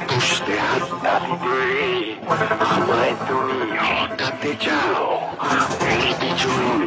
পুষতে হাতটা ধরে আমায় তুমি হটাতে চাও এই বিচুল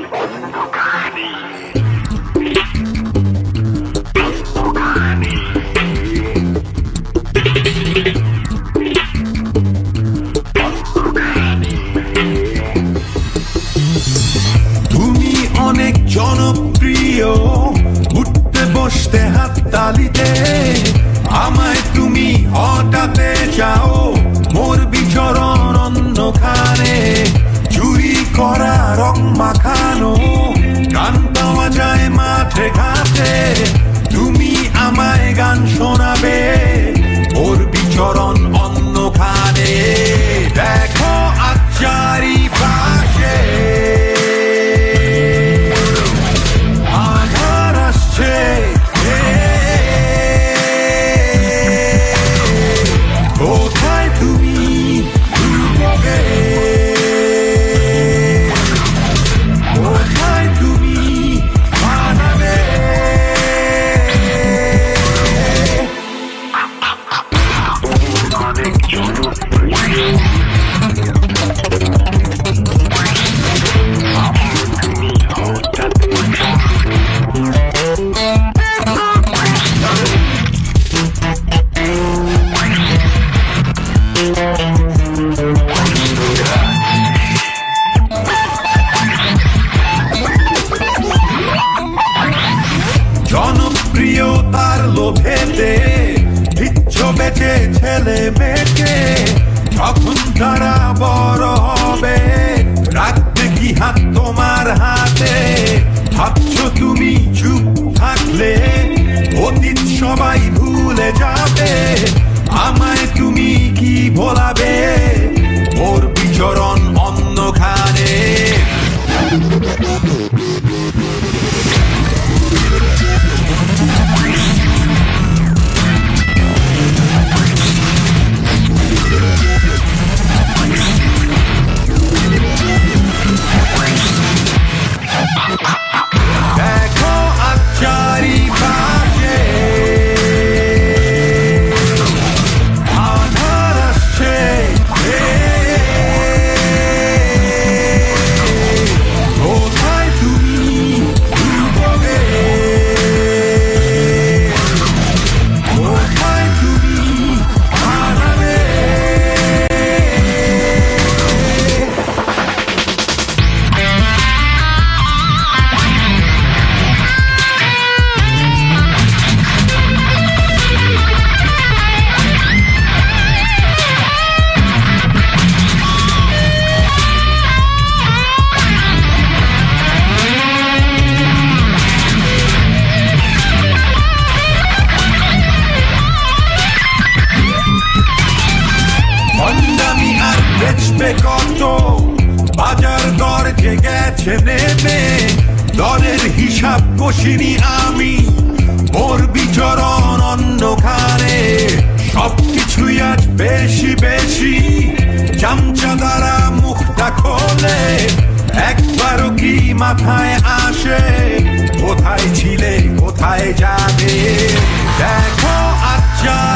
লোভেতে দিচ্ছ বেঁচে ছেলে মেয়েকে তখন তারা বড় হবে আসবে বাজার দর যে গেছে নেমে, দরের হিসাব কষিনি আমি। ওর বিচরণ অন্ধকারে, সবকিছুই আজ বেশি বেশি। চামচা দ্বারা মুখটা খোলে, একবারও কি মাথায় আসে? কোথায় ছিলে, কোথায় যাবে? দেখো আচ্ছা